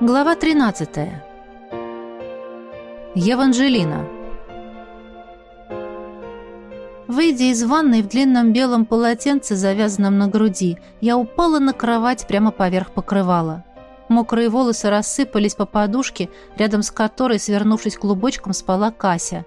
Глава 13. Еванжелина. Выйдя из ванной в длинном белом полотенце, завязанном на груди, я упала на кровать прямо поверх покрывала. Мокрые волосы рассыпались по подушке, рядом с которой, свернувшись клубочком, спала Кася.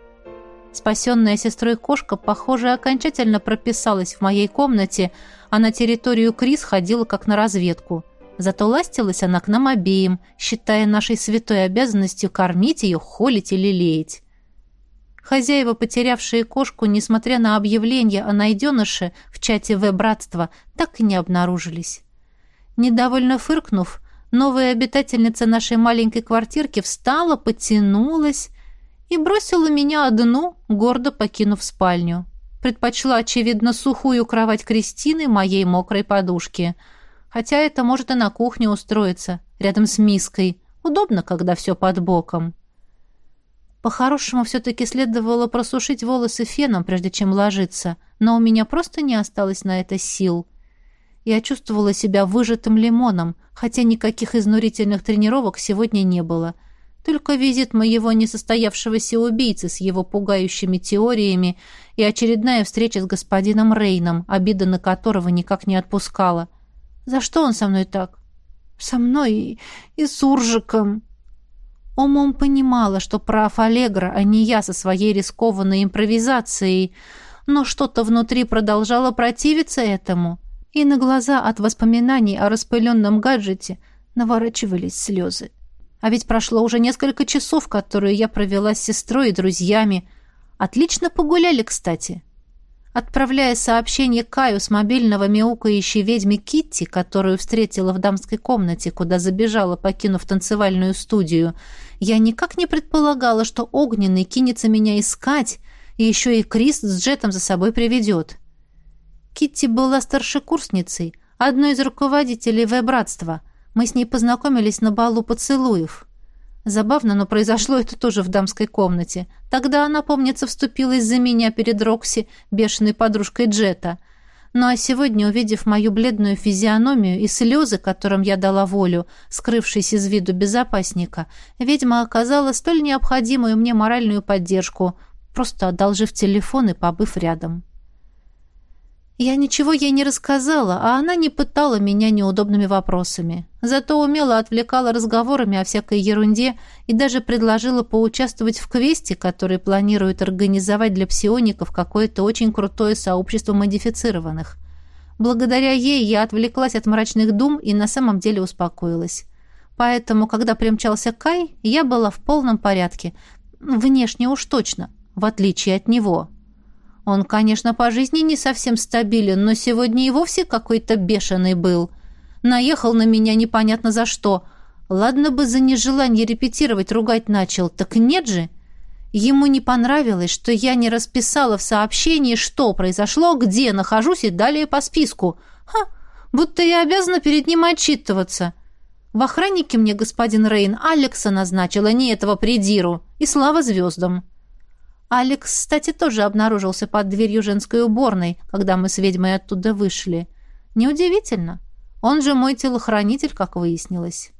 Спасенная сестрой кошка, похоже, окончательно прописалась в моей комнате, а на территорию Крис ходила как на разведку – Зато ластилась она к нам обеим, считая нашей святой обязанностью кормить ее, холить и лелеять. Хозяева, потерявшие кошку, несмотря на объявление о найденыше в чате В-братства, так и не обнаружились. Недовольно фыркнув, новая обитательница нашей маленькой квартирки встала, потянулась и бросила меня одну, гордо покинув спальню. Предпочла, очевидно, сухую кровать Кристины моей мокрой подушки — Хотя это может и на кухне устроиться, рядом с миской. Удобно, когда все под боком. По-хорошему, все-таки следовало просушить волосы феном, прежде чем ложиться, но у меня просто не осталось на это сил. Я чувствовала себя выжатым лимоном, хотя никаких изнурительных тренировок сегодня не было. Только визит моего несостоявшегося убийцы с его пугающими теориями и очередная встреча с господином Рейном, обида на которого никак не отпускала. За что он со мной так? Со мной и, и с Уржиком. Умом понимала, что прав Аллегра, а не я со своей рискованной импровизацией, но что-то внутри продолжало противиться этому, и на глаза от воспоминаний о распыленном гаджете наворачивались слезы. А ведь прошло уже несколько часов, которые я провела с сестрой и друзьями. Отлично погуляли, кстати. Отправляя сообщение Каю с мобильного мяукающей ведьми Китти, которую встретила в дамской комнате, куда забежала, покинув танцевальную студию, я никак не предполагала, что Огненный кинется меня искать, и еще и Крис с Джетом за собой приведет. Китти была старшекурсницей, одной из руководителей В-братства. Мы с ней познакомились на балу поцелуев. Забавно, но произошло это тоже в дамской комнате. Тогда она, помнится, вступилась за меня перед Рокси, бешеной подружкой Джета. Ну а сегодня, увидев мою бледную физиономию и слезы, которым я дала волю, скрывшись из виду безопасника, ведьма оказала столь необходимую мне моральную поддержку, просто одолжив телефон и побыв рядом. Я ничего ей не рассказала, а она не пытала меня неудобными вопросами. Зато умело отвлекала разговорами о всякой ерунде и даже предложила поучаствовать в квесте, который планирует организовать для псиоников какое-то очень крутое сообщество модифицированных. Благодаря ей я отвлеклась от мрачных дум и на самом деле успокоилась. Поэтому, когда примчался Кай, я была в полном порядке. Внешне уж точно, в отличие от него. Он, конечно, по жизни не совсем стабилен, но сегодня и вовсе какой-то бешеный был. Наехал на меня непонятно за что. Ладно бы за нежелание репетировать ругать начал, так нет же. Ему не понравилось, что я не расписала в сообщении, что произошло, где нахожусь и далее по списку. Ха, будто я обязана перед ним отчитываться. В охраннике мне господин Рейн Алекса назначила, не этого придиру. И слава звездам. Алекс, кстати, тоже обнаружился под дверью женской уборной, когда мы с ведьмой оттуда вышли. Неудивительно. Он же мой телохранитель, как выяснилось.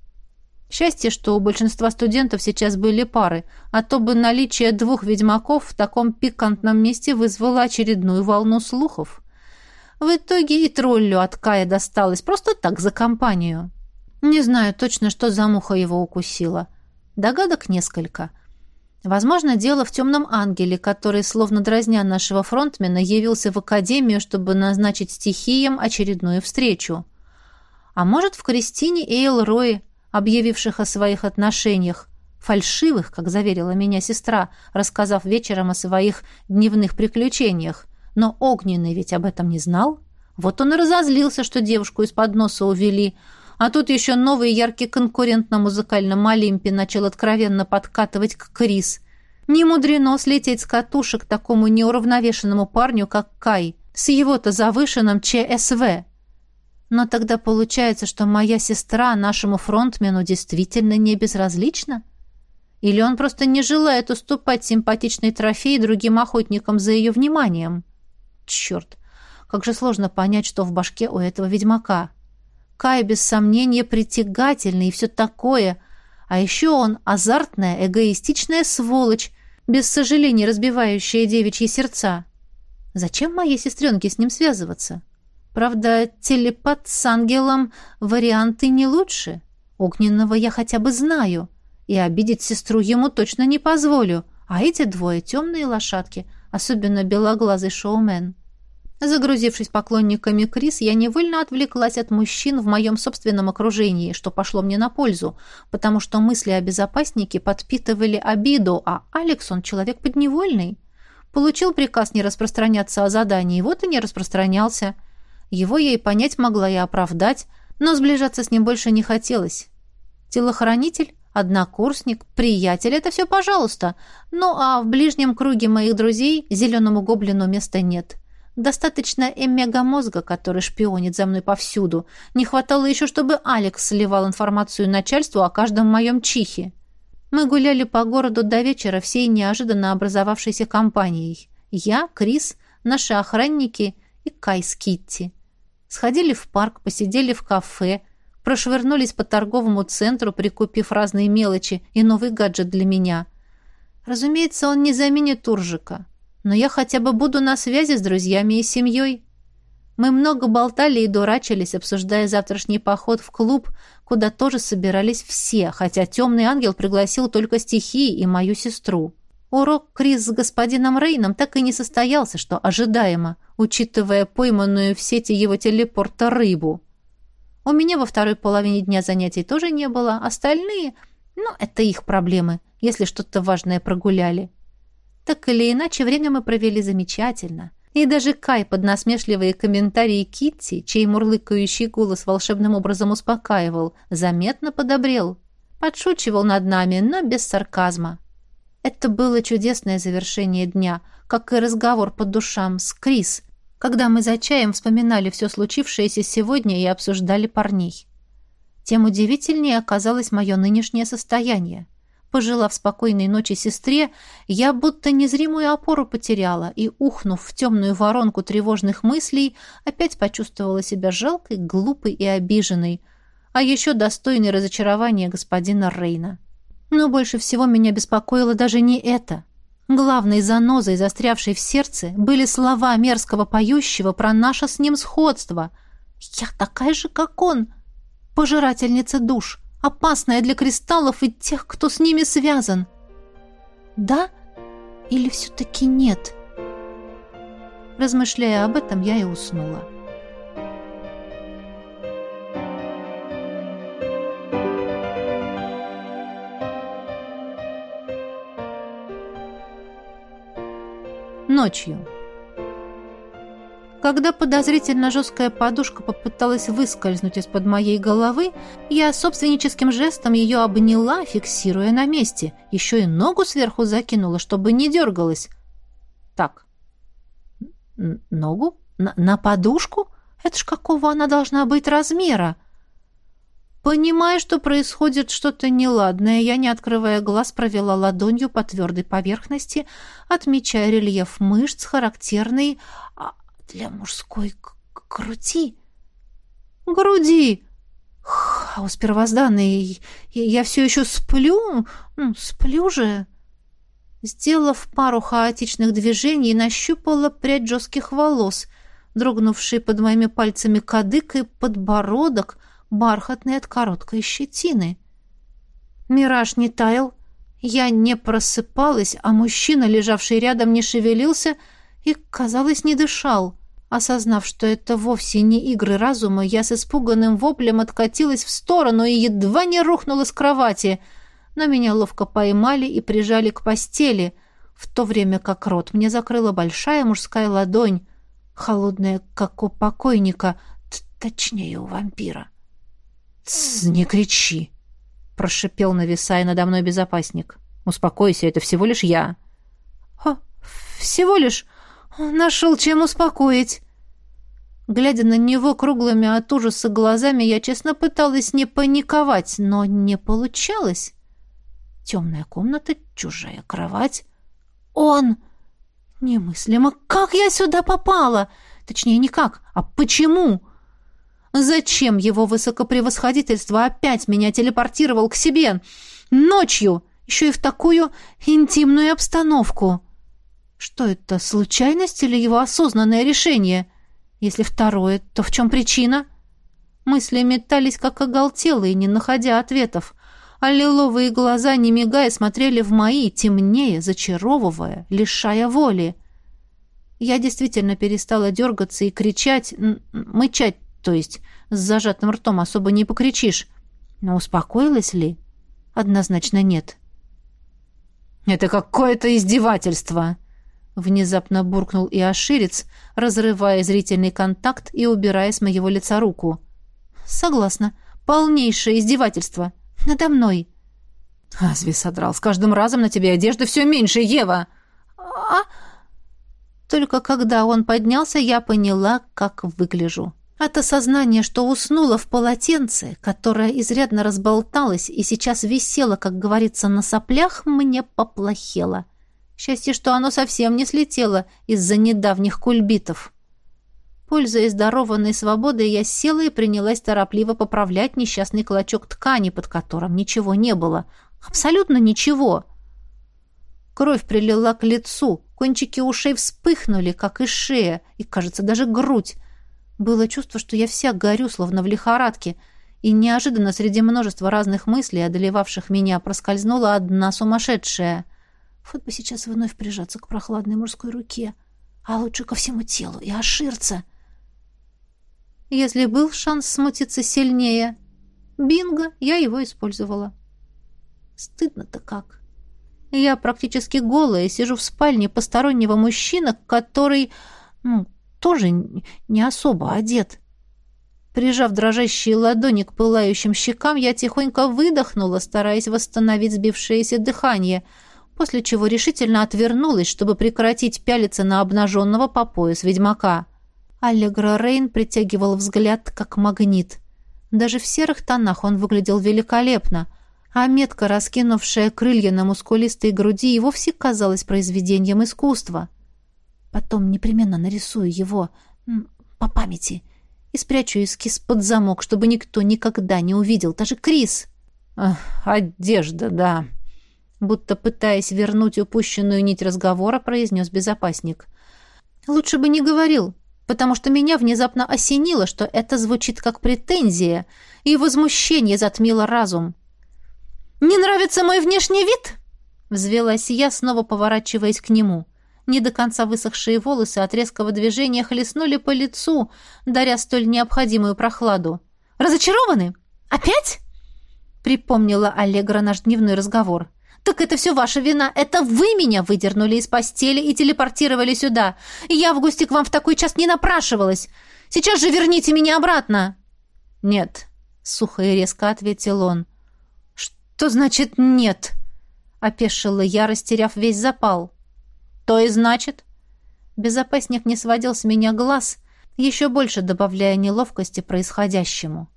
Счастье, что у большинства студентов сейчас были пары, а то бы наличие двух ведьмаков в таком пикантном месте вызвало очередную волну слухов. В итоге и троллю от Кая досталось просто так за компанию. Не знаю точно, что за муха его укусила. Догадок несколько — Возможно, дело в темном ангеле, который, словно дразня нашего фронтмена, явился в академию, чтобы назначить стихиям очередную встречу. А может, в Кристине и Элрои, объявивших о своих отношениях, фальшивых, как заверила меня сестра, рассказав вечером о своих дневных приключениях. Но Огненный ведь об этом не знал. Вот он и разозлился, что девушку из-под носа увели, а тут еще новый яркий конкурент на музыкальном Олимпе начал откровенно подкатывать к Крис. Не мудрено слететь с катушек такому неуравновешенному парню, как Кай, с его-то завышенным ЧСВ. Но тогда получается, что моя сестра нашему фронтмену действительно не безразлична? Или он просто не желает уступать симпатичный трофей другим охотникам за ее вниманием? Черт, как же сложно понять, что в башке у этого ведьмака. Кай, без сомнения, притягательный и все такое, А еще он азартная, эгоистичная сволочь, без сожалений разбивающая девичьи сердца. Зачем моей сестренке с ним связываться? Правда, телепат с ангелом варианты не лучше. Огненного я хотя бы знаю, и обидеть сестру ему точно не позволю. А эти двое темные лошадки, особенно белоглазый шоумен. Загрузившись поклонниками Крис, я невольно отвлеклась от мужчин в моем собственном окружении, что пошло мне на пользу, потому что мысли о безопаснике подпитывали обиду, а Алекс, он человек подневольный. Получил приказ не распространяться о задании, вот и не распространялся. Его я и понять могла, и оправдать, но сближаться с ним больше не хотелось. Телохранитель, однокурсник, приятель — это все пожалуйста. Ну а в ближнем круге моих друзей зеленому гоблину места нет — Достаточно эммега-мозга, который шпионит за мной повсюду. Не хватало еще, чтобы Алекс сливал информацию начальству о каждом моем чихе. Мы гуляли по городу до вечера всей неожиданно образовавшейся компанией. Я, Крис, наши охранники и Кай с Китти. Сходили в парк, посидели в кафе, прошвырнулись по торговому центру, прикупив разные мелочи и новый гаджет для меня. Разумеется, он не заменит Уржика но я хотя бы буду на связи с друзьями и семьей. Мы много болтали и дурачились, обсуждая завтрашний поход в клуб, куда тоже собирались все, хотя темный ангел пригласил только стихии и мою сестру. Урок Крис с господином Рейном так и не состоялся, что ожидаемо, учитывая пойманную в сети его телепорта рыбу. У меня во второй половине дня занятий тоже не было, остальные, ну, это их проблемы, если что-то важное прогуляли. Так или иначе, время мы провели замечательно. И даже Кай под насмешливые комментарии Китти, чей мурлыкающий голос волшебным образом успокаивал, заметно подобрел. Подшучивал над нами, но без сарказма. Это было чудесное завершение дня, как и разговор по душам с Крис, когда мы за чаем вспоминали все случившееся сегодня и обсуждали парней. Тем удивительнее оказалось мое нынешнее состояние. Пожелав спокойной ночи сестре, я будто незримую опору потеряла и, ухнув в темную воронку тревожных мыслей, опять почувствовала себя жалкой, глупой и обиженной, а еще достойной разочарования господина Рейна. Но больше всего меня беспокоило даже не это. Главной занозой, застрявшей в сердце, были слова мерзкого поющего про наше с ним сходство. «Я такая же, как он, пожирательница душ» опасная для кристаллов и тех, кто с ними связан. Да или все-таки нет? Размышляя об этом, я и уснула. Ночью. Когда подозрительно жесткая подушка попыталась выскользнуть из-под моей головы, я собственническим жестом ее обняла, фиксируя на месте. Еще и ногу сверху закинула, чтобы не дергалась. Так, ногу? На, на подушку? Это ж какого она должна быть размера? Понимая, что происходит что-то неладное, я, не открывая глаз, провела ладонью по твердой поверхности, отмечая рельеф мышц, характерный для мужской груди. Груди! Хаос первозданный. Я все еще сплю? Сплю же. Сделав пару хаотичных движений, нащупала прядь жестких волос, дрогнувшие под моими пальцами кадык и подбородок, бархатный от короткой щетины. Мираж не таял, я не просыпалась, а мужчина, лежавший рядом, не шевелился и, казалось, не дышал. Осознав, что это вовсе не игры разума, я с испуганным воплем откатилась в сторону и едва не рухнула с кровати. Но меня ловко поймали и прижали к постели, в то время как рот мне закрыла большая мужская ладонь, холодная, как у покойника, точнее, у вампира. «Тсс, не кричи!» — прошипел, нависая надо мной безопасник. «Успокойся, это всего лишь я». «Всего лишь...» Нашел чем успокоить. Глядя на него круглыми от ужаса глазами, я честно пыталась не паниковать, но не получалось. Темная комната, чужая кровать. Он! Немыслимо. Как я сюда попала? Точнее, не как, а почему? Зачем его высокопревосходительство опять меня телепортировал к себе? Ночью! Еще и в такую интимную обстановку!» Что это, случайность или его осознанное решение? Если второе, то в чем причина? Мысли метались, как оголтелые, не находя ответов а лиловые глаза, не мигая, смотрели в мои, темнее, зачаровывая, лишая воли. Я действительно перестала дергаться и кричать, мычать, то есть с зажатым ртом особо не покричишь. Но успокоилась ли? Однозначно нет. «Это какое-то издевательство!» Внезапно буркнул и оширец, разрывая зрительный контакт и убирая с моего лица руку. «Согласна. Полнейшее издевательство. Надо мной». «Разве содрал? С каждым разом на тебе одежды все меньше, Ева!» «А...» Только когда он поднялся, я поняла, как выгляжу. От осознания, что уснула в полотенце, которое изрядно разболталось и сейчас висело, как говорится, на соплях, мне поплохело. Счастье, что оно совсем не слетело из-за недавних кульбитов. Пользуясь дарованной свободой, я села и принялась торопливо поправлять несчастный клочок ткани, под которым ничего не было. Абсолютно ничего. Кровь прилила к лицу, кончики ушей вспыхнули, как и шея, и, кажется, даже грудь. Было чувство, что я вся горю, словно в лихорадке, и неожиданно среди множества разных мыслей, одолевавших меня, проскользнула одна сумасшедшая. Вот бы сейчас вновь прижаться к прохладной мужской руке, а лучше ко всему телу и оширца — если был шанс смутиться сильнее. Бинго, я его использовала. Стыдно-то как. Я практически голая, сижу в спальне постороннего мужчины, который, ну, тоже не особо одет. Прижав дрожащие ладони к пылающим щекам, я тихонько выдохнула, стараясь восстановить сбившееся дыхание, после чего решительно отвернулась, чтобы прекратить пялиться на обнаженного по пояс ведьмака. — Аллегро Рейн притягивал взгляд, как магнит. Даже в серых тонах он выглядел великолепно, а метка, раскинувшая крылья на мускулистой груди, и вовсе казалась произведением искусства. Потом непременно нарисую его по памяти и спрячу эскиз под замок, чтобы никто никогда не увидел, даже Крис. «Одежда, да», будто пытаясь вернуть упущенную нить разговора, произнес безопасник. «Лучше бы не говорил», потому что меня внезапно осенило, что это звучит как претензия, и возмущение затмило разум. «Не нравится мой внешний вид?» — взвелась я, снова поворачиваясь к нему. Не до конца высохшие волосы от резкого движения хлестнули по лицу, даря столь необходимую прохладу. «Разочарованы? Опять?» — припомнила Аллегра наш дневной разговор. «Так это все ваша вина. Это вы меня выдернули из постели и телепортировали сюда. Я в гости к вам в такой час не напрашивалась. Сейчас же верните меня обратно!» «Нет», — сухо и резко ответил он. «Что значит «нет»?» — опешила я, растеряв весь запал. «То и значит?» Безопасник не сводил с меня глаз, еще больше добавляя неловкости происходящему.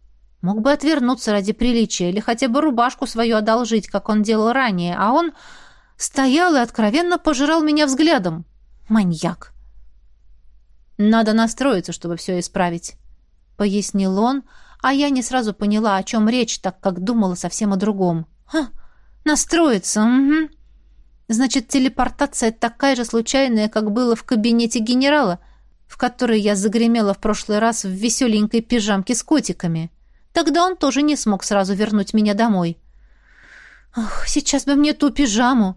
Мог бы отвернуться ради приличия или хотя бы рубашку свою одолжить, как он делал ранее, а он стоял и откровенно пожирал меня взглядом. Маньяк. «Надо настроиться, чтобы все исправить», — пояснил он, а я не сразу поняла, о чем речь, так как думала совсем о другом. «Ха, настроиться, угу. Значит, телепортация такая же случайная, как было в кабинете генерала, в который я загремела в прошлый раз в веселенькой пижамке с котиками». Тогда он тоже не смог сразу вернуть меня домой. Ах, сейчас бы мне ту пижаму.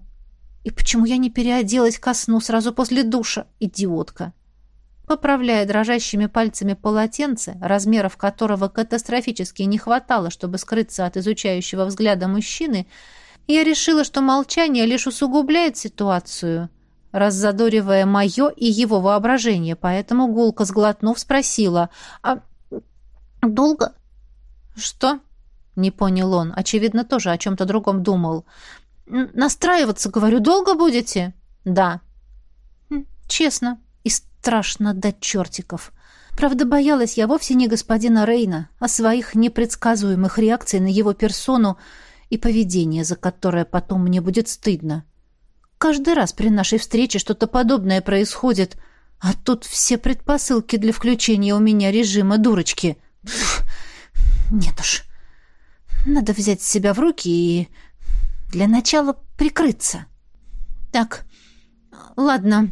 И почему я не переоделась ко сну сразу после душа, идиотка? Поправляя дрожащими пальцами полотенце, размеров которого катастрофически не хватало, чтобы скрыться от изучающего взгляда мужчины, я решила, что молчание лишь усугубляет ситуацию, раззадоривая мое и его воображение, поэтому гулко сглотнув спросила, «А долго «Что?» — не понял он. Очевидно, тоже о чем-то другом думал. «Настраиваться, говорю, долго будете?» «Да». «Честно и страшно до чертиков. Правда, боялась я вовсе не господина Рейна, а своих непредсказуемых реакций на его персону и поведение, за которое потом мне будет стыдно. Каждый раз при нашей встрече что-то подобное происходит, а тут все предпосылки для включения у меня режима дурочки. Пфф, нет уж. Надо взять себя в руки и Для начала прикрыться. Так, ладно.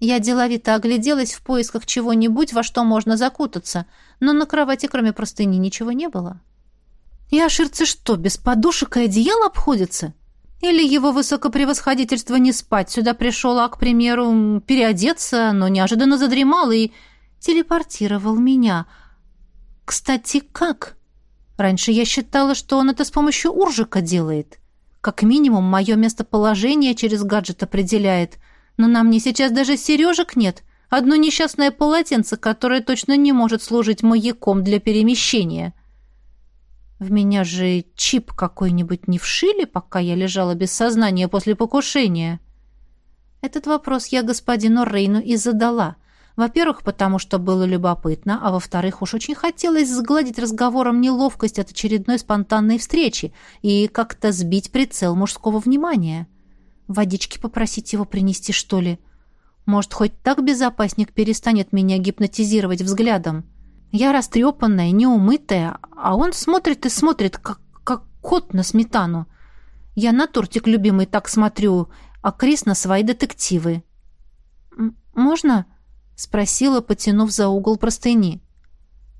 Я деловито огляделась в поисках чего-нибудь, во что можно закутаться, но на кровати, кроме простыни, ничего не было. Яширцы что, без подушек и одеяла обходятся? Или его высокопревосходительство не спать сюда пришел, а, к примеру, переодеться, но неожиданно задремал и телепортировал меня. Кстати, как? Раньше я считала, что он это с помощью уржика делает. Как минимум, мое местоположение через гаджет определяет. Но на мне сейчас даже сережек нет. Одно несчастное полотенце, которое точно не может служить маяком для перемещения. В меня же чип какой-нибудь не вшили, пока я лежала без сознания после покушения. Этот вопрос я господину Рейну и задала. Во-первых, потому что было любопытно, а во-вторых, уж очень хотелось сгладить разговором неловкость от очередной спонтанной встречи и как-то сбить прицел мужского внимания. Водички попросить его принести, что ли? Может, хоть так безопасник перестанет меня гипнотизировать взглядом? Я растрепанная, неумытая, а он смотрит и смотрит, как, как кот на сметану. Я на тортик любимый так смотрю, а Крис на свои детективы. «Можно?» — спросила, потянув за угол простыни.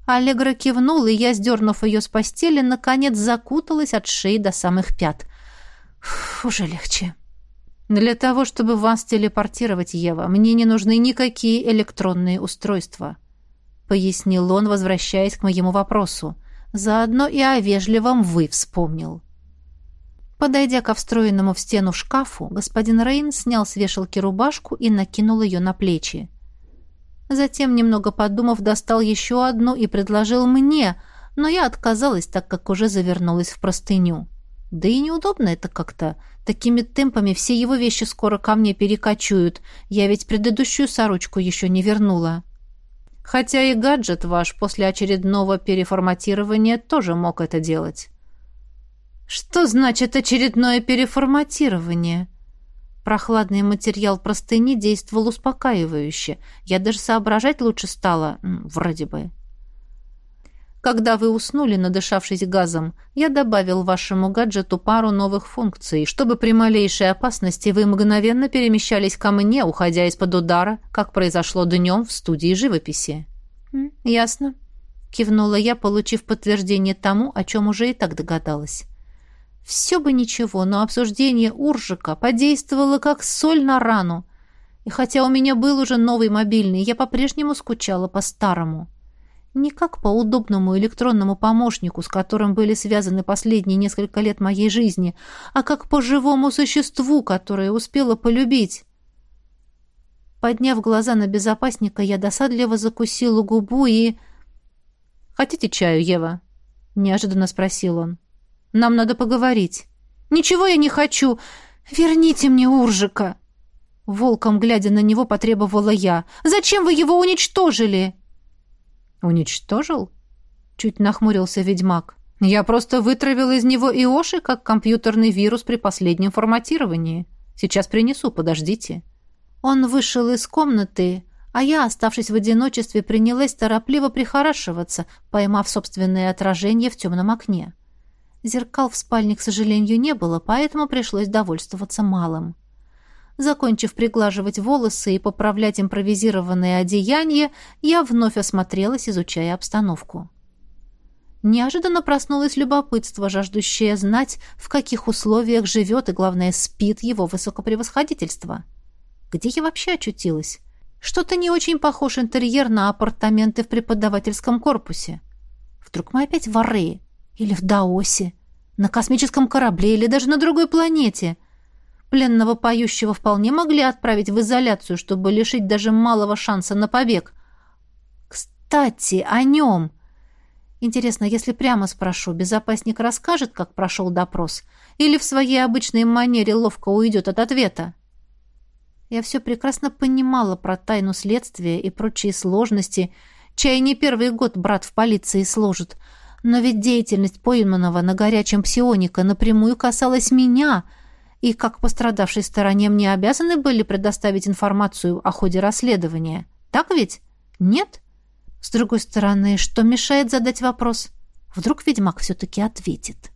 Аллегра кивнул, и я, сдернув ее с постели, наконец закуталась от шеи до самых пят. Фу, уже легче. Для того, чтобы вас телепортировать, Ева, мне не нужны никакие электронные устройства пояснил он, возвращаясь к моему вопросу. Заодно и о вежливом «вы» вспомнил. Подойдя ко встроенному в стену шкафу, господин Рейн снял с вешалки рубашку и накинул ее на плечи. Затем, немного подумав, достал еще одну и предложил мне, но я отказалась, так как уже завернулась в простыню. Да и неудобно это как-то. Такими темпами все его вещи скоро ко мне перекочуют. Я ведь предыдущую сорочку еще не вернула. Хотя и гаджет ваш после очередного переформатирования тоже мог это делать. Что значит очередное переформатирование? Прохладный материал простыни действовал успокаивающе. Я даже соображать лучше стала, вроде бы. Когда вы уснули, надышавшись газом, я добавил вашему гаджету пару новых функций, чтобы при малейшей опасности вы мгновенно перемещались ко мне, уходя из-под удара, как произошло днем в студии живописи». «Ясно», — кивнула я, получив подтверждение тому, о чем уже и так догадалась. «Все бы ничего, но обсуждение Уржика подействовало как соль на рану. И хотя у меня был уже новый мобильный, я по-прежнему скучала по старому». Не как по удобному электронному помощнику, с которым были связаны последние несколько лет моей жизни, а как по живому существу, которое успела полюбить. Подняв глаза на безопасника, я досадливо закусила губу и... «Хотите чаю, Ева?» — неожиданно спросил он. «Нам надо поговорить». «Ничего я не хочу! Верните мне Уржика!» Волком, глядя на него, потребовала я. «Зачем вы его уничтожили?» «Уничтожил?» Чуть нахмурился ведьмак. «Я просто вытравил из него Иоши, как компьютерный вирус при последнем форматировании. Сейчас принесу, подождите». Он вышел из комнаты, а я, оставшись в одиночестве, принялась торопливо прихорашиваться, поймав собственное отражение в темном окне. Зеркал в спальне, к сожалению, не было, поэтому пришлось довольствоваться малым. Закончив приглаживать волосы и поправлять импровизированное одеяние, я вновь осмотрелась, изучая обстановку. Неожиданно проснулось любопытство, жаждущее знать, в каких условиях живет и, главное, спит его высокопревосходительство. Где я вообще очутилась? Что-то не очень похож интерьер на апартаменты в преподавательском корпусе. Вдруг мы опять в Арее? Или в Даосе? На космическом корабле или даже на другой планете — Пленного поющего вполне могли отправить в изоляцию, чтобы лишить даже малого шанса на побег. Кстати, о нем. Интересно, если прямо спрошу, безопасник расскажет, как прошел допрос, или в своей обычной манере ловко уйдет от ответа? Я все прекрасно понимала про тайну следствия и прочие сложности, чай не первый год брат в полиции служит, но ведь деятельность пойманного на горячем псионика напрямую касалась меня — и как пострадавшей стороне мне обязаны были предоставить информацию о ходе расследования. Так ведь? Нет? С другой стороны, что мешает задать вопрос? Вдруг ведьмак все-таки ответит.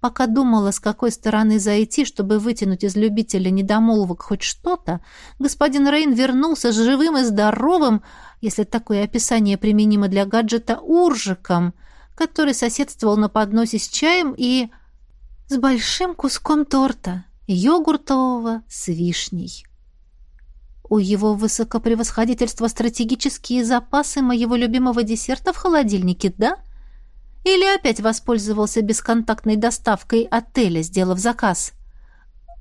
Пока думала, с какой стороны зайти, чтобы вытянуть из любителя недомолвок хоть что-то, господин Рейн вернулся живым и здоровым, если такое описание применимо для гаджета, уржиком, который соседствовал на подносе с чаем и с большим куском торта, йогуртового с вишней. У его высокопревосходительства стратегические запасы моего любимого десерта в холодильнике, да? Или опять воспользовался бесконтактной доставкой отеля, сделав заказ?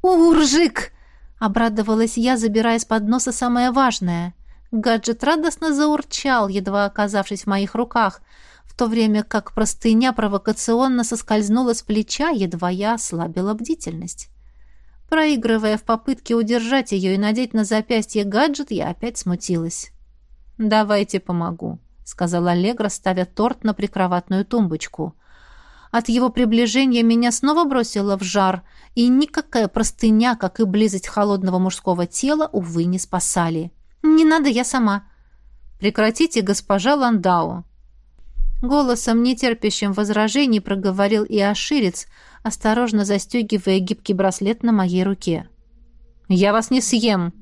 «Уржик!» — обрадовалась я, забирая с подноса самое важное. Гаджет радостно заурчал, едва оказавшись в моих руках, в то время как простыня провокационно соскользнула с плеча, едва я ослабила бдительность. Проигрывая в попытке удержать ее и надеть на запястье гаджет, я опять смутилась. «Давайте помогу», сказала Аллегра, ставя торт на прикроватную тумбочку. От его приближения меня снова бросило в жар, и никакая простыня, как и близость холодного мужского тела, увы, не спасали. «Не надо, я сама». «Прекратите, госпожа Ландау». Голосом, нетерпящим возражений, проговорил и Аширец, осторожно застегивая гибкий браслет на моей руке. «Я вас не съем».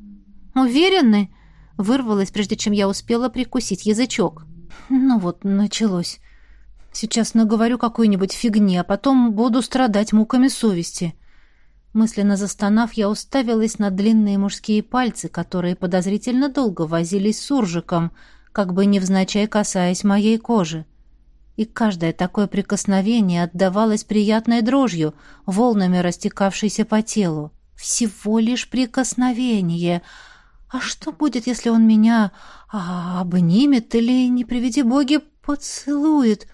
«Уверены?» Вырвалась, прежде чем я успела прикусить язычок. Ну вот, началось. Сейчас наговорю какой-нибудь фигни, а потом буду страдать муками совести. Мысленно застонав, я уставилась на длинные мужские пальцы, которые подозрительно долго возились с уржиком, как бы невзначай касаясь моей кожи. И каждое такое прикосновение отдавалось приятной дрожью, волнами растекавшейся по телу. Всего лишь прикосновение — а что будет, если он меня а, обнимет или, не приведи боги, поцелует?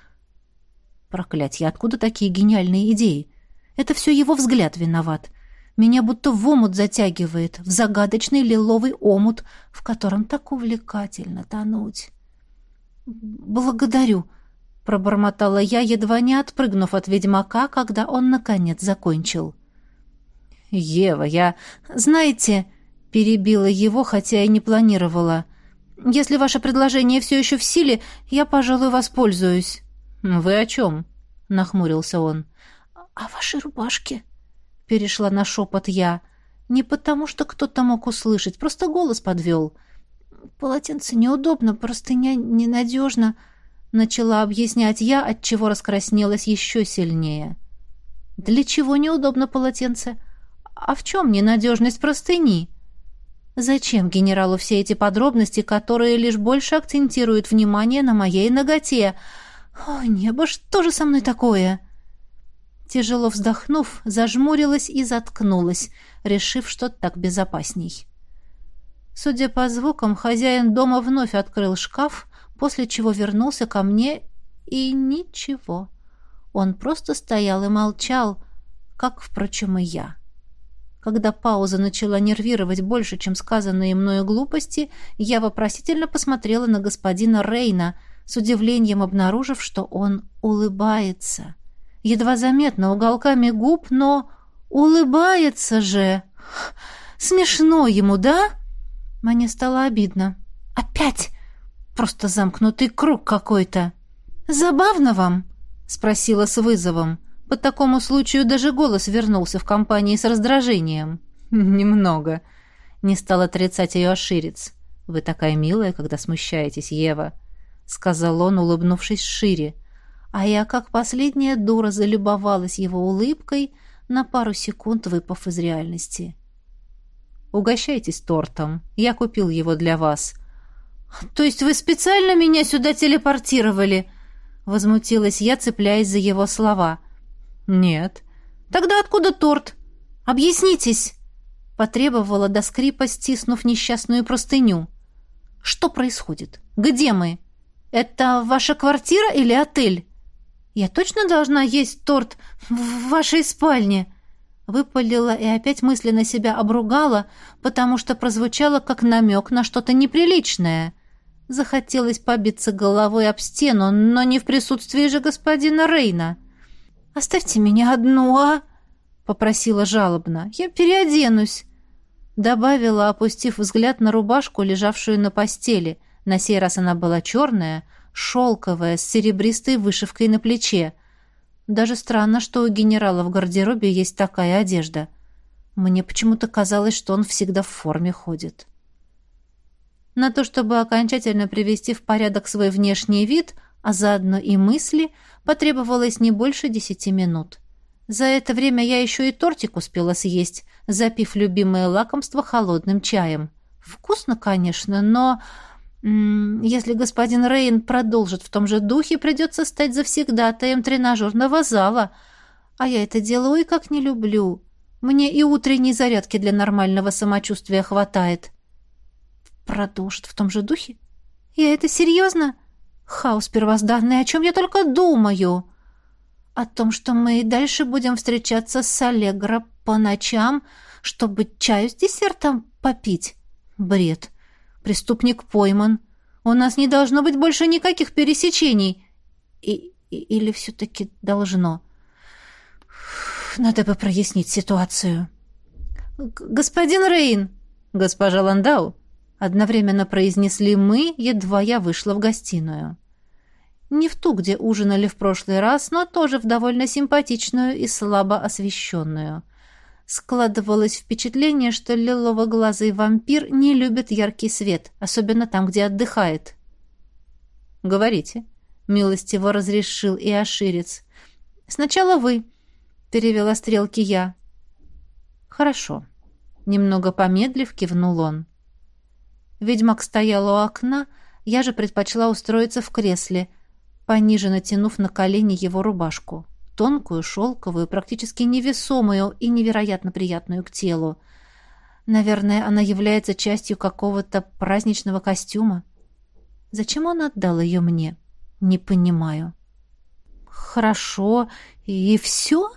Проклятье, откуда такие гениальные идеи? Это все его взгляд виноват. Меня будто в омут затягивает, в загадочный лиловый омут, в котором так увлекательно тонуть. «Благодарю», — пробормотала я, едва не отпрыгнув от ведьмака, когда он, наконец, закончил. «Ева, я... Знаете...» Перебила его, хотя и не планировала. «Если ваше предложение все еще в силе, я, пожалуй, воспользуюсь». «Вы о чем?» — нахмурился он. «О вашей рубашке», — перешла на шепот я. «Не потому, что кто-то мог услышать, просто голос подвел». «Полотенце неудобно, простыня ненадежно», — начала объяснять я, отчего раскраснелась еще сильнее. «Для чего неудобно полотенце? А в чем ненадежность простыни?» Зачем генералу все эти подробности, которые лишь больше акцентируют внимание на моей ноготе? О, небо, что же со мной такое? Тяжело вздохнув, зажмурилась и заткнулась, решив, что так безопасней. Судя по звукам, хозяин дома вновь открыл шкаф, после чего вернулся ко мне, и ничего. Он просто стоял и молчал, как, впрочем, и я. — когда пауза начала нервировать больше, чем сказанные мною глупости, я вопросительно посмотрела на господина Рейна, с удивлением обнаружив, что он улыбается. Едва заметно уголками губ, но улыбается же. Смешно ему, да? Мне стало обидно. Опять! Просто замкнутый круг какой-то. Забавно вам? спросила с вызовом. По такому случаю даже голос вернулся в компании с раздражением. «Немного», — не стал отрицать ее оширец. «Вы такая милая, когда смущаетесь, Ева», — сказал он, улыбнувшись шире. А я, как последняя дура, залюбовалась его улыбкой, на пару секунд выпав из реальности. «Угощайтесь тортом. Я купил его для вас». «То есть вы специально меня сюда телепортировали?» Возмутилась я, цепляясь за его слова. «Нет». «Тогда откуда торт? Объяснитесь!» Потребовала до скрипа, стиснув несчастную простыню. «Что происходит? Где мы? Это ваша квартира или отель?» «Я точно должна есть торт в вашей спальне?» Выпалила и опять мысленно себя обругала, потому что прозвучало как намек на что-то неприличное. Захотелось побиться головой об стену, но не в присутствии же господина Рейна. «Оставьте меня одну, а?» — попросила жалобно. «Я переоденусь», — добавила, опустив взгляд на рубашку, лежавшую на постели. На сей раз она была черная, шелковая, с серебристой вышивкой на плече. Даже странно, что у генерала в гардеробе есть такая одежда. Мне почему-то казалось, что он всегда в форме ходит. На то, чтобы окончательно привести в порядок свой внешний вид, а заодно и мысли, потребовалось не больше десяти минут. За это время я еще и тортик успела съесть, запив любимое лакомство холодным чаем. Вкусно, конечно, но... Если господин Рейн продолжит в том же духе, придется стать завсегдатаем тренажерного зала. А я это дело ой как не люблю. Мне и утренней зарядки для нормального самочувствия хватает. Продолжит в том же духе? Я это серьезно? Хаос первозданный, о чем я только думаю. О том, что мы и дальше будем встречаться с Аллегро по ночам, чтобы чаю с десертом попить. Бред. Преступник пойман. У нас не должно быть больше никаких пересечений. И, и, или все-таки должно. Надо бы прояснить ситуацию. «Господин Рейн!» «Госпожа Ландау!» Одновременно произнесли мы, едва я вышла в гостиную. Не в ту, где ужинали в прошлый раз, но тоже в довольно симпатичную и слабо освещенную. Складывалось впечатление, что лилово-глазый вампир не любит яркий свет, особенно там, где отдыхает. «Говорите», — милостиво разрешил и оширец. «Сначала вы», — перевела стрелки я. «Хорошо». Немного помедлив, кивнул он. Ведьмак стоял у окна, я же предпочла устроиться в кресле, пониже натянув на колени его рубашку тонкую, шелковую, практически невесомую и невероятно приятную к телу. Наверное, она является частью какого-то праздничного костюма. Зачем он отдал ее мне? Не понимаю. Хорошо. И все?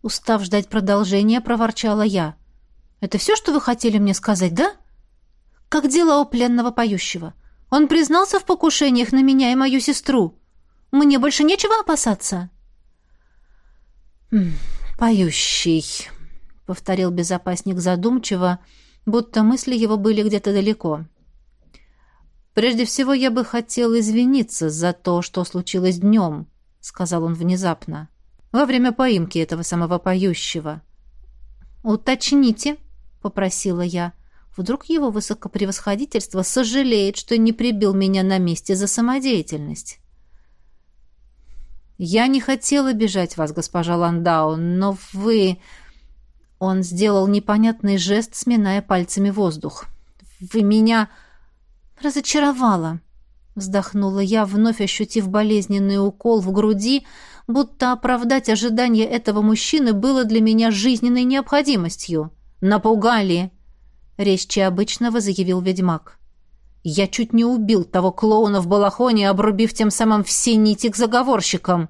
Устав ждать продолжения, проворчала я. Это все, что вы хотели мне сказать, да? Как дела у пленного поющего? Он признался в покушениях на меня и мою сестру. Мне больше нечего опасаться. «Поющий», — повторил безопасник задумчиво, будто мысли его были где-то далеко. «Прежде всего я бы хотел извиниться за то, что случилось днем», — сказал он внезапно, «во время поимки этого самого поющего». «Уточните», — попросила я. «Вдруг его высокопревосходительство сожалеет, что не прибил меня на месте за самодеятельность». «Я не хотел обижать вас, госпожа Ландау, но вы...» Он сделал непонятный жест, сминая пальцами воздух. «Вы меня разочаровала!» Вздохнула я, вновь ощутив болезненный укол в груди, будто оправдать ожидания этого мужчины было для меня жизненной необходимостью. «Напугали!» — резче обычного заявил ведьмак. Я чуть не убил того клоуна в балахоне, обрубив тем самым все нити к заговорщикам.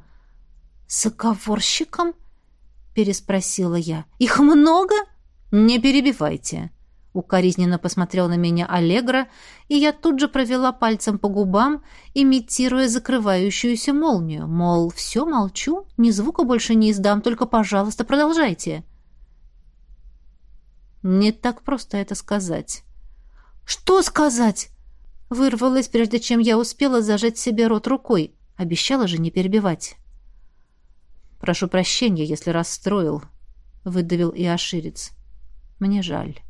«Заговорщикам?» — переспросила я. «Их много?» «Не перебивайте», — укоризненно посмотрел на меня Аллегра, и я тут же провела пальцем по губам, имитируя закрывающуюся молнию. Мол, все, молчу, ни звука больше не издам, только, пожалуйста, продолжайте. Не так просто это сказать. «Что сказать?» Вырвалась, прежде чем я успела зажать себе рот рукой. Обещала же не перебивать. «Прошу прощения, если расстроил», — выдавил и Иоширец. «Мне жаль».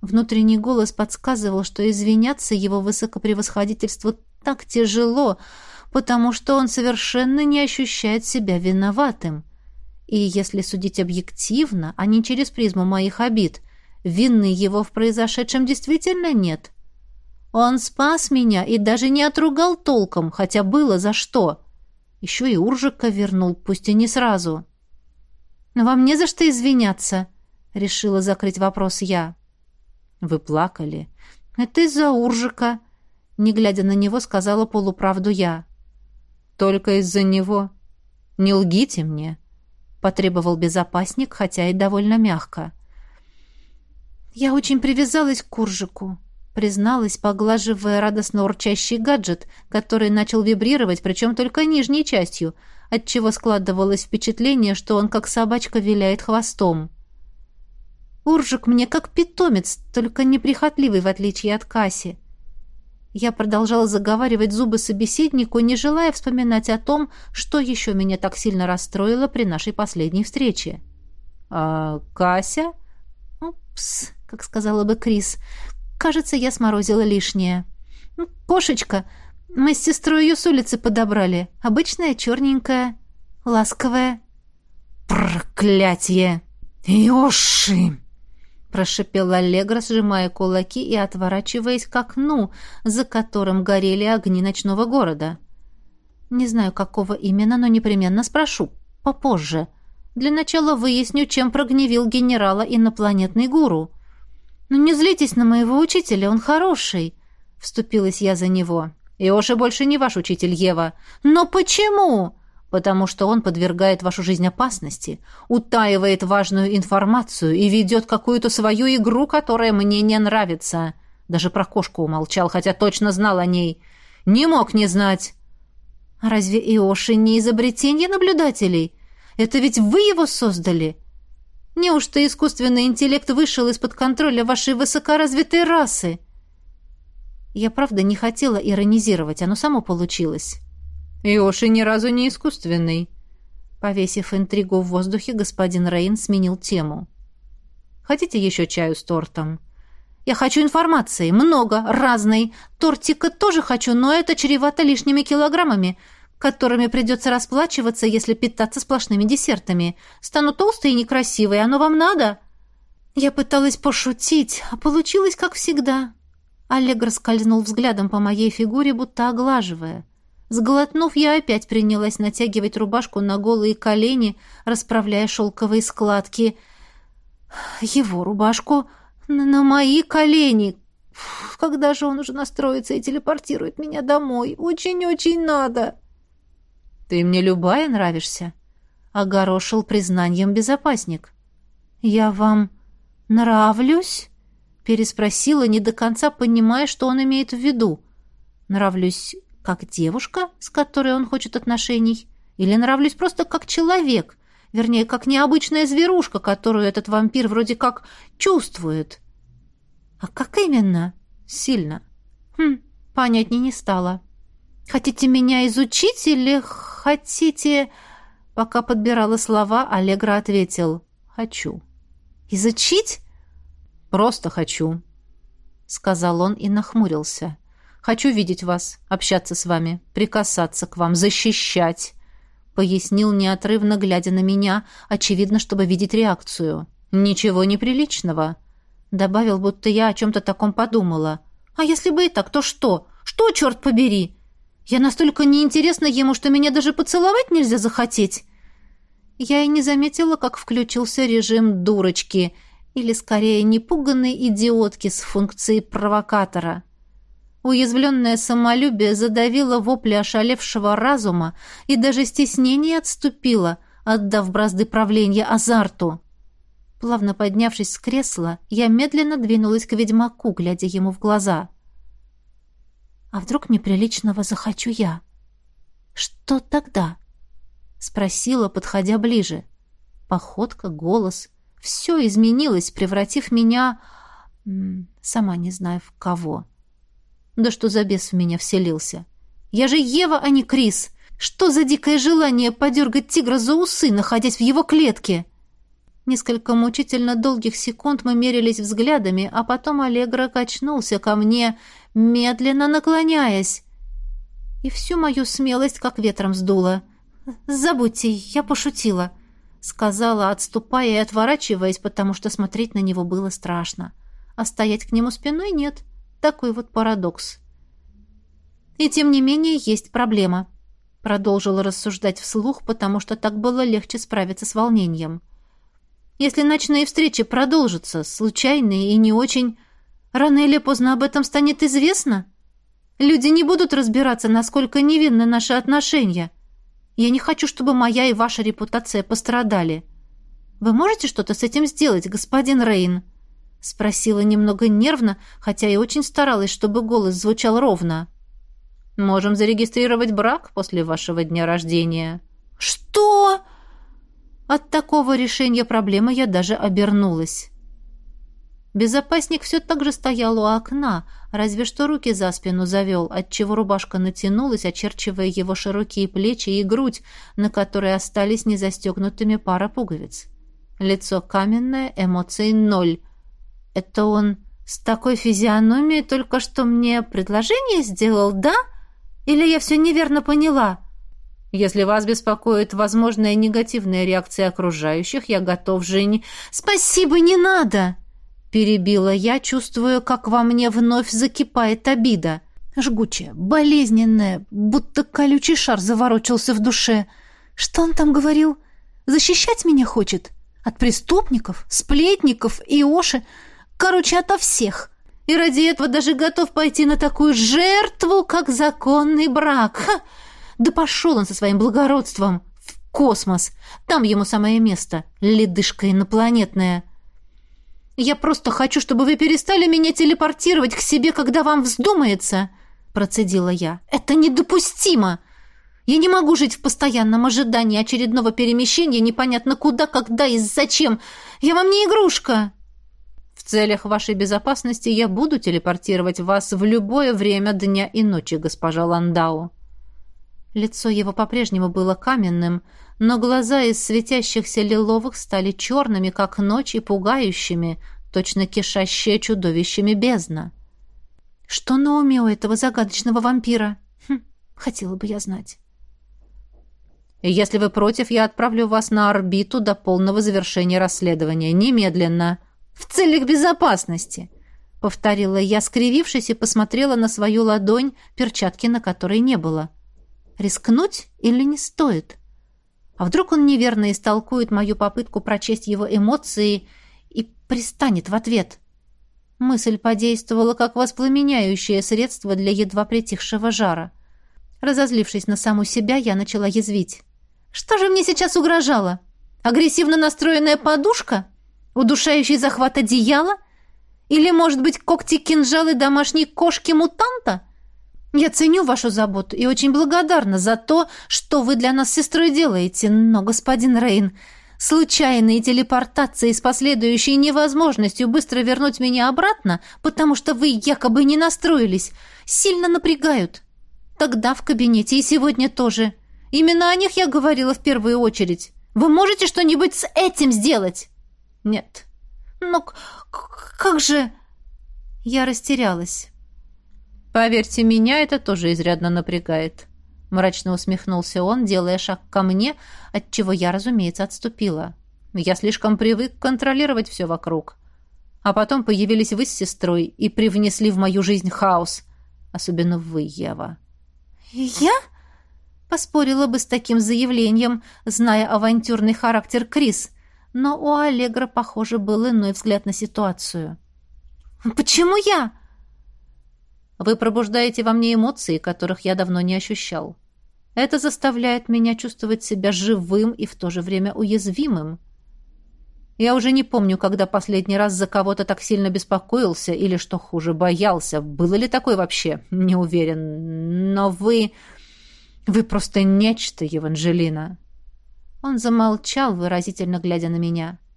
Внутренний голос подсказывал, что извиняться его высокопревосходительству так тяжело, потому что он совершенно не ощущает себя виноватым. И если судить объективно, а не через призму моих обид, вины его в произошедшем действительно нет. Он спас меня и даже не отругал толком, хотя было за что. Еще и Уржика вернул, пусть и не сразу. «Но вам не за что извиняться», — решила закрыть вопрос я. «Вы плакали?» «Это из-за Уржика», — не глядя на него, сказала полуправду я. «Только из-за него. Не лгите мне», — потребовал безопасник, хотя и довольно мягко. «Я очень привязалась к Уржику», призналась, поглаживая радостно урчащий гаджет, который начал вибрировать, причем только нижней частью, отчего складывалось впечатление, что он как собачка виляет хвостом. Уржик мне как питомец, только неприхотливый, в отличие от Касси. Я продолжала заговаривать зубы собеседнику, не желая вспоминать о том, что еще меня так сильно расстроило при нашей последней встрече. «А Кася?» «Упс», как сказала бы Крис. «Кажется, я сморозила лишнее». «Кошечка, мы с сестрой ее с улицы подобрали. Обычная, черненькая, ласковая». «Проклятье! Йоши!» Прошипел Аллегра, сжимая кулаки и отворачиваясь к окну, за которым горели огни ночного города. Не знаю, какого именно, но непременно спрошу. Попозже. Для начала выясню, чем прогневил генерала инопланетный гуру. «Ну не злитесь на моего учителя, он хороший», — вступилась я за него. «Иоша больше не ваш учитель, Ева». «Но почему?» Потому что он подвергает вашу жизнь опасности, утаивает важную информацию и ведет какую-то свою игру, которая мне не нравится. Даже про кошку умолчал, хотя точно знал о ней. Не мог не знать. А разве Иоши не изобретение наблюдателей? Это ведь вы его создали? Неужто искусственный интеллект вышел из-под контроля вашей высокоразвитой расы? Я правда не хотела иронизировать, оно само получилось. Иоши ни разу не искусственный. Повесив интригу в воздухе, господин Рейн сменил тему. Хотите еще чаю с тортом? Я хочу информации, много, разной. Тортика тоже хочу, но это чревато лишними килограммами, которыми придется расплачиваться, если питаться сплошными десертами. Стану толстой и некрасивой, оно вам надо? Я пыталась пошутить, а получилось как всегда. Олег скользнул взглядом по моей фигуре, будто оглаживая. Сглотнув, я опять принялась натягивать рубашку на голые колени, расправляя шелковые складки. Его рубашку на мои колени. Когда же он уже настроится и телепортирует меня домой? Очень-очень надо. Ты мне любая нравишься, огорошил признанием безопасник. Я вам нравлюсь? переспросила, не до конца понимая, что он имеет в виду. Нравлюсь как девушка, с которой он хочет отношений, или нравлюсь просто как человек, вернее, как необычная зверушка, которую этот вампир вроде как чувствует. А как именно? Сильно. Хм, понятнее не стало. Хотите меня изучить или хотите... Пока подбирала слова, Аллегра ответил «Хочу». «Изучить?» «Просто хочу», — сказал он и нахмурился. Хочу видеть вас, общаться с вами, прикасаться к вам, защищать», — пояснил неотрывно, глядя на меня, очевидно, чтобы видеть реакцию. «Ничего неприличного», — добавил, будто я о чем-то таком подумала. «А если бы и так, то что? Что, черт побери? Я настолько неинтересна ему, что меня даже поцеловать нельзя захотеть». Я и не заметила, как включился режим дурочки, или, скорее, непуганной идиотки с функцией провокатора. Уязвленное самолюбие задавило вопли ошалевшего разума и даже стеснение отступило, отдав бразды правления азарту. Плавно поднявшись с кресла, я медленно двинулась к ведьмаку, глядя ему в глаза. «А вдруг неприличного захочу я?» «Что тогда?» — спросила, подходя ближе. Походка, голос — все изменилось, превратив меня... Сама не знаю в кого. Да что за бес в меня вселился? Я же Ева, а не Крис. Что за дикое желание подергать тигра за усы, находясь в его клетке? Несколько мучительно долгих секунд мы мерились взглядами, а потом Аллегра качнулся ко мне, медленно наклоняясь. И всю мою смелость как ветром сдуло. «Забудьте, я пошутила», — сказала, отступая и отворачиваясь, потому что смотреть на него было страшно. А стоять к нему спиной нет. Такой вот парадокс. И тем не менее есть проблема. Продолжила рассуждать вслух, потому что так было легче справиться с волнением. Если ночные встречи продолжатся, случайные и не очень, рано или поздно об этом станет известно. Люди не будут разбираться, насколько невинны наши отношения. Я не хочу, чтобы моя и ваша репутация пострадали. Вы можете что-то с этим сделать, господин Рейн?» — спросила немного нервно, хотя и очень старалась, чтобы голос звучал ровно. «Можем зарегистрировать брак после вашего дня рождения». «Что?» От такого решения проблемы я даже обернулась. Безопасник все так же стоял у окна, разве что руки за спину завел, отчего рубашка натянулась, очерчивая его широкие плечи и грудь, на которые остались незастегнутыми пара пуговиц. Лицо каменное, эмоций ноль. Это он с такой физиономией только что мне предложение сделал, да? Или я все неверно поняла?» Если вас беспокоит возможная негативная реакция окружающих, я готов, Жень. Спасибо, не надо, перебила я, чувствуя, как во мне вновь закипает обида. Жгучая, болезненная, будто колючий шар заворочился в душе. Что он там говорил? Защищать меня хочет? От преступников, сплетников и оши? Короче, ото всех. И ради этого даже готов пойти на такую жертву, как законный брак. Ха! Да пошел он со своим благородством в космос. Там ему самое место. Ледышка инопланетная. Я просто хочу, чтобы вы перестали меня телепортировать к себе, когда вам вздумается, процедила я. Это недопустимо. Я не могу жить в постоянном ожидании очередного перемещения непонятно куда, когда и зачем. Я вам не игрушка. Целях вашей безопасности я буду телепортировать вас в любое время дня и ночи, госпожа Ландау. Лицо его по-прежнему было каменным, но глаза из светящихся лиловых стали черными, как ночь, и пугающими, точно кишащие чудовищами бездна. Что на уме у этого загадочного вампира? Хм, хотела бы я знать. Если вы против, я отправлю вас на орбиту до полного завершения расследования. Немедленно. В целях безопасности. Повторила я, скривившись, и посмотрела на свою ладонь, перчатки на которой не было. — Рискнуть или не стоит? А вдруг он неверно истолкует мою попытку прочесть его эмоции и пристанет в ответ? Мысль подействовала как воспламеняющее средство для едва притихшего жара. Разозлившись на саму себя, я начала язвить. «Что же мне сейчас угрожало? Агрессивно настроенная подушка? Удушающий захват одеяла? Или, может быть, когти-кинжалы домашней кошки-мутанта?» Я ценю вашу заботу и очень благодарна за то, что вы для нас с сестрой делаете, но, господин Рейн, случайные телепортации с последующей невозможностью быстро вернуть меня обратно, потому что вы якобы не настроились, сильно напрягают. Тогда в кабинете и сегодня тоже. Именно о них я говорила в первую очередь. Вы можете что-нибудь с этим сделать? Нет. Но как же... Я растерялась. Поверьте, меня это тоже изрядно напрягает. Мрачно усмехнулся он, делая шаг ко мне, от чего я, разумеется, отступила. Я слишком привык контролировать все вокруг. А потом появились вы с сестрой и привнесли в мою жизнь хаос. Особенно вы, Ева. «Я?» Поспорила бы с таким заявлением, зная авантюрный характер Крис, но у Аллегра, похоже, был иной взгляд на ситуацию. «Почему я?» Вы пробуждаете во мне эмоции, которых я давно не ощущал. Это заставляет меня чувствовать себя живым и в то же время уязвимым. Я уже не помню, когда последний раз за кого-то так сильно беспокоился или, что хуже, боялся. Было ли такое вообще? Не уверен. Но вы... Вы просто нечто, Еванжелина. Он замолчал, выразительно глядя на меня. —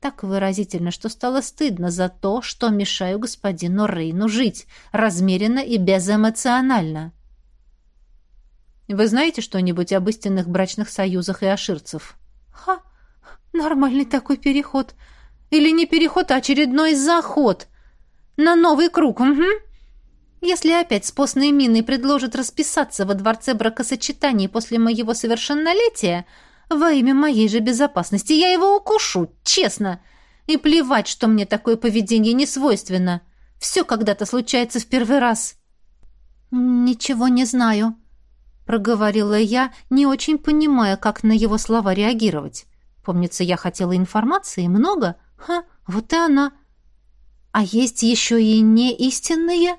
так выразительно, что стало стыдно за то, что мешаю господину Рейну жить, размеренно и безэмоционально. «Вы знаете что-нибудь об истинных брачных союзах и оширцев?» «Ха! Нормальный такой переход. Или не переход, а очередной заход. На новый круг, угу. Если опять с постной миной предложат расписаться во дворце бракосочетаний после моего совершеннолетия, во имя моей же безопасности я его укушу, честно. И плевать, что мне такое поведение не свойственно. Все когда-то случается в первый раз. Ничего не знаю, проговорила я, не очень понимая, как на его слова реагировать. Помнится, я хотела информации много. Ха, вот и она. А есть еще и не истинные?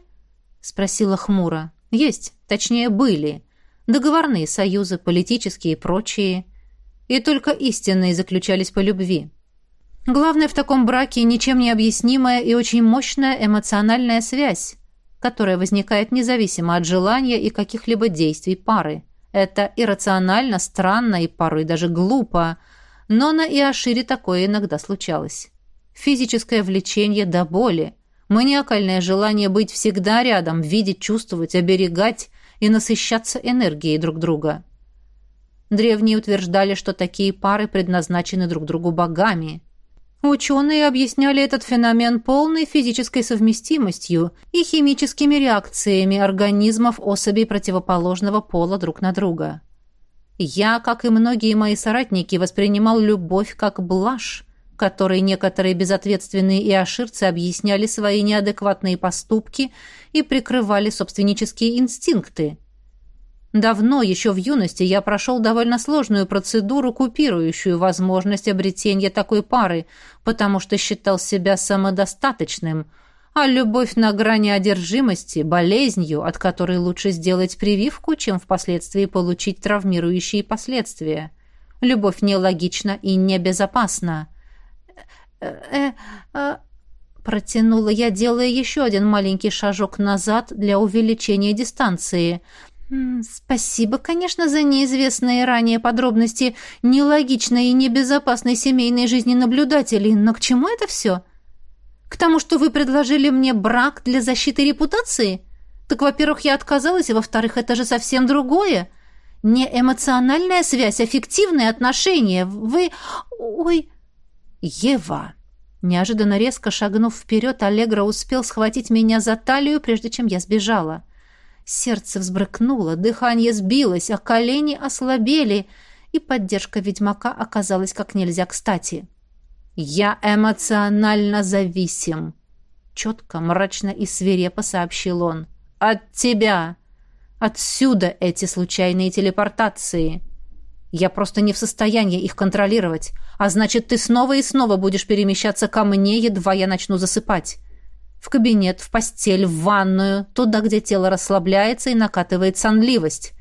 спросила хмуро. Есть, точнее, были. Договорные союзы, политические и прочие и только истинные заключались по любви. Главное в таком браке ничем не объяснимая и очень мощная эмоциональная связь, которая возникает независимо от желания и каких-либо действий пары. Это иррационально, странно и порой даже глупо, но на Иошире такое иногда случалось. физическое влечение до боли, маниакальное желание быть всегда рядом, видеть, чувствовать, оберегать и насыщаться энергией друг друга. Древние утверждали, что такие пары предназначены друг другу богами. Ученые объясняли этот феномен полной физической совместимостью и химическими реакциями организмов особей противоположного пола друг на друга. Я, как и многие мои соратники, воспринимал любовь как блажь, которой некоторые безответственные и оширцы объясняли свои неадекватные поступки и прикрывали собственнические инстинкты. Давно, еще в юности, я прошел довольно сложную процедуру, купирующую возможность обретения такой пары, потому что считал себя самодостаточным – а любовь на грани одержимости, болезнью, от которой лучше сделать прививку, чем впоследствии получить травмирующие последствия. Любовь нелогична и небезопасна. Э, э, э, протянула я, делая еще один маленький шажок назад для увеличения дистанции. «Спасибо, конечно, за неизвестные ранее подробности нелогичной и небезопасной семейной жизни наблюдателей, но к чему это все?» К тому, что вы предложили мне брак для защиты репутации? Так, во-первых, я отказалась, и, во-вторых, это же совсем другое. Не эмоциональная связь, а фиктивные отношения. Вы... Ой... Ева... Неожиданно резко шагнув вперед, Аллегра успел схватить меня за талию, прежде чем я сбежала. Сердце взбрыкнуло, дыхание сбилось, а колени ослабели, и поддержка ведьмака оказалась как нельзя кстати. «Я эмоционально зависим», — четко, мрачно и свирепо сообщил он. «От тебя! Отсюда эти случайные телепортации. Я просто не в состоянии их контролировать, а значит, ты снова и снова будешь перемещаться ко мне, едва я начну засыпать. В кабинет, в постель, в ванную, туда, где тело расслабляется и накатывает сонливость.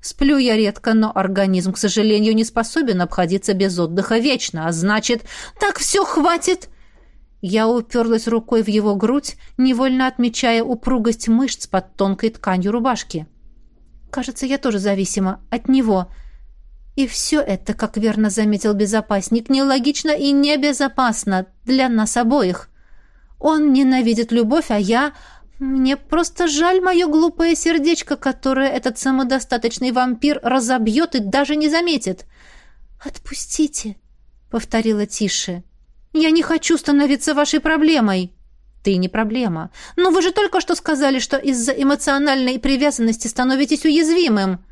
Сплю я редко, но организм, к сожалению, не способен обходиться без отдыха вечно, а значит, так все хватит. Я уперлась рукой в его грудь, невольно отмечая упругость мышц под тонкой тканью рубашки. Кажется, я тоже зависима от него. И все это, как верно заметил безопасник, нелогично и небезопасно для нас обоих. Он ненавидит любовь, а я мне просто жаль мое глупое сердечко, которое этот самодостаточный вампир разобьет и даже не заметит. «Отпустите», — повторила тише. «Я не хочу становиться вашей проблемой». «Ты не проблема. Но вы же только что сказали, что из-за эмоциональной привязанности становитесь уязвимым».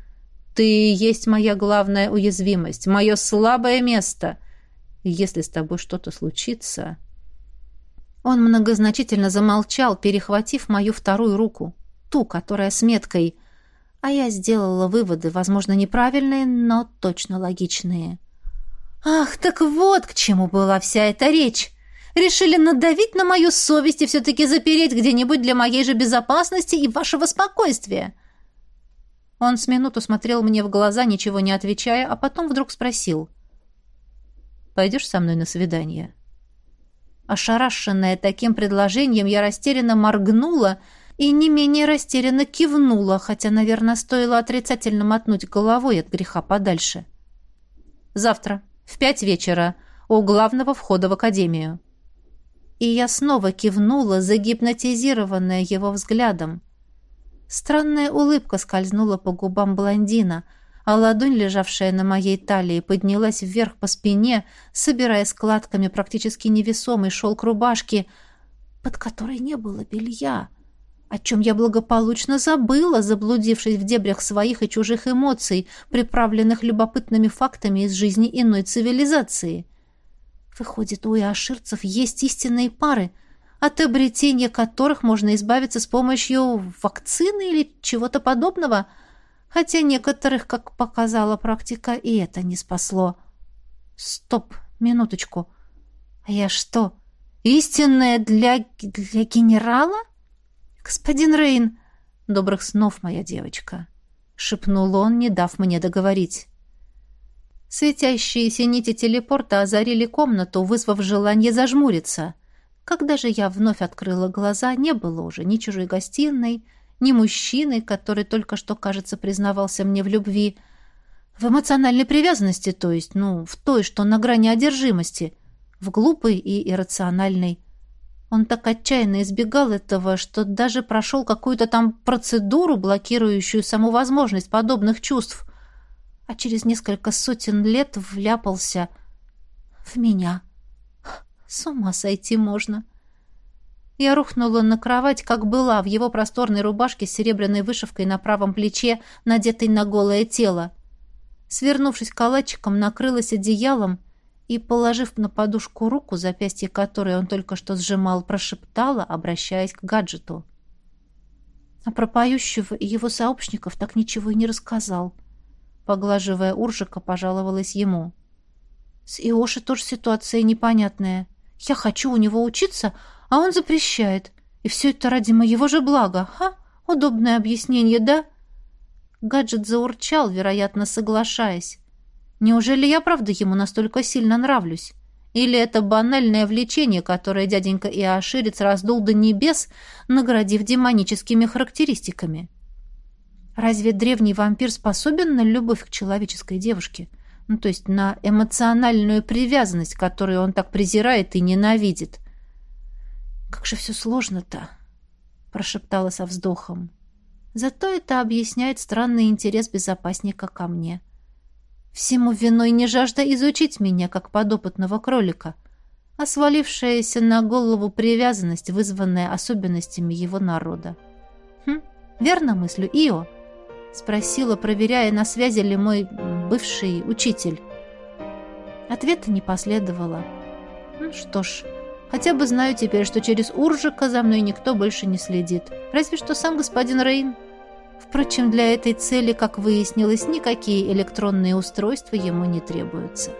«Ты есть моя главная уязвимость, мое слабое место. Если с тобой что-то случится...» Он многозначительно замолчал, перехватив мою вторую руку, ту, которая с меткой. А я сделала выводы, возможно, неправильные, но точно логичные. «Ах, так вот к чему была вся эта речь!» Решили надавить на мою совесть и все-таки запереть где-нибудь для моей же безопасности и вашего спокойствия. Он с минуту смотрел мне в глаза, ничего не отвечая, а потом вдруг спросил. «Пойдешь со мной на свидание?» Ошарашенная таким предложением, я растерянно моргнула и не менее растерянно кивнула, хотя, наверное, стоило отрицательно мотнуть головой от греха подальше. «Завтра, в пять вечера, у главного входа в академию». И я снова кивнула, загипнотизированная его взглядом. Странная улыбка скользнула по губам блондина — а ладонь, лежавшая на моей талии, поднялась вверх по спине, собирая складками практически невесомый шелк рубашки, под которой не было белья, о чем я благополучно забыла, заблудившись в дебрях своих и чужих эмоций, приправленных любопытными фактами из жизни иной цивилизации. Выходит, у иоширцев есть истинные пары, от обретения которых можно избавиться с помощью вакцины или чего-то подобного — хотя некоторых, как показала практика, и это не спасло. Стоп, минуточку. А я что, истинная для, для генерала? Господин Рейн, добрых снов, моя девочка, шепнул он, не дав мне договорить. Светящиеся нити телепорта озарили комнату, вызвав желание зажмуриться. Когда же я вновь открыла глаза, не было уже ни чужой гостиной, ни мужчины, который только что, кажется, признавался мне в любви. В эмоциональной привязанности, то есть, ну, в той, что на грани одержимости. в глупый и иррациональный. Он так отчаянно избегал этого, что даже прошел какую-то там процедуру, блокирующую саму возможность подобных чувств, а через несколько сотен лет вляпался в меня. С ума сойти можно. Я рухнула на кровать, как была, в его просторной рубашке с серебряной вышивкой на правом плече, надетой на голое тело. Свернувшись калачиком, накрылась одеялом и, положив на подушку руку, запястье которой он только что сжимал, прошептала, обращаясь к гаджету. А про поющего и его сообщников так ничего и не рассказал. Поглаживая Уржика, пожаловалась ему. С Иоши тоже ситуация непонятная. Я хочу у него учиться, а он запрещает. И все это ради моего же блага. Ха, удобное объяснение, да? Гаджет заурчал, вероятно, соглашаясь. Неужели я правда ему настолько сильно нравлюсь? Или это банальное влечение, которое дяденька Иоширец раздул до небес, наградив демоническими характеристиками? Разве древний вампир способен на любовь к человеческой девушке? Ну, то есть на эмоциональную привязанность, которую он так презирает и ненавидит. «Как же все сложно-то!» — прошептала со вздохом. «Зато это объясняет странный интерес безопасника ко мне. Всему виной не жажда изучить меня, как подопытного кролика, а свалившаяся на голову привязанность, вызванная особенностями его народа. Хм, верно мыслю, Ио?» — спросила, проверяя, на связи ли мой бывший учитель. Ответа не последовало. Ну что ж, хотя бы знаю теперь, что через Уржика за мной никто больше не следит. Разве что сам господин Рейн. Впрочем, для этой цели, как выяснилось, никакие электронные устройства ему не требуются.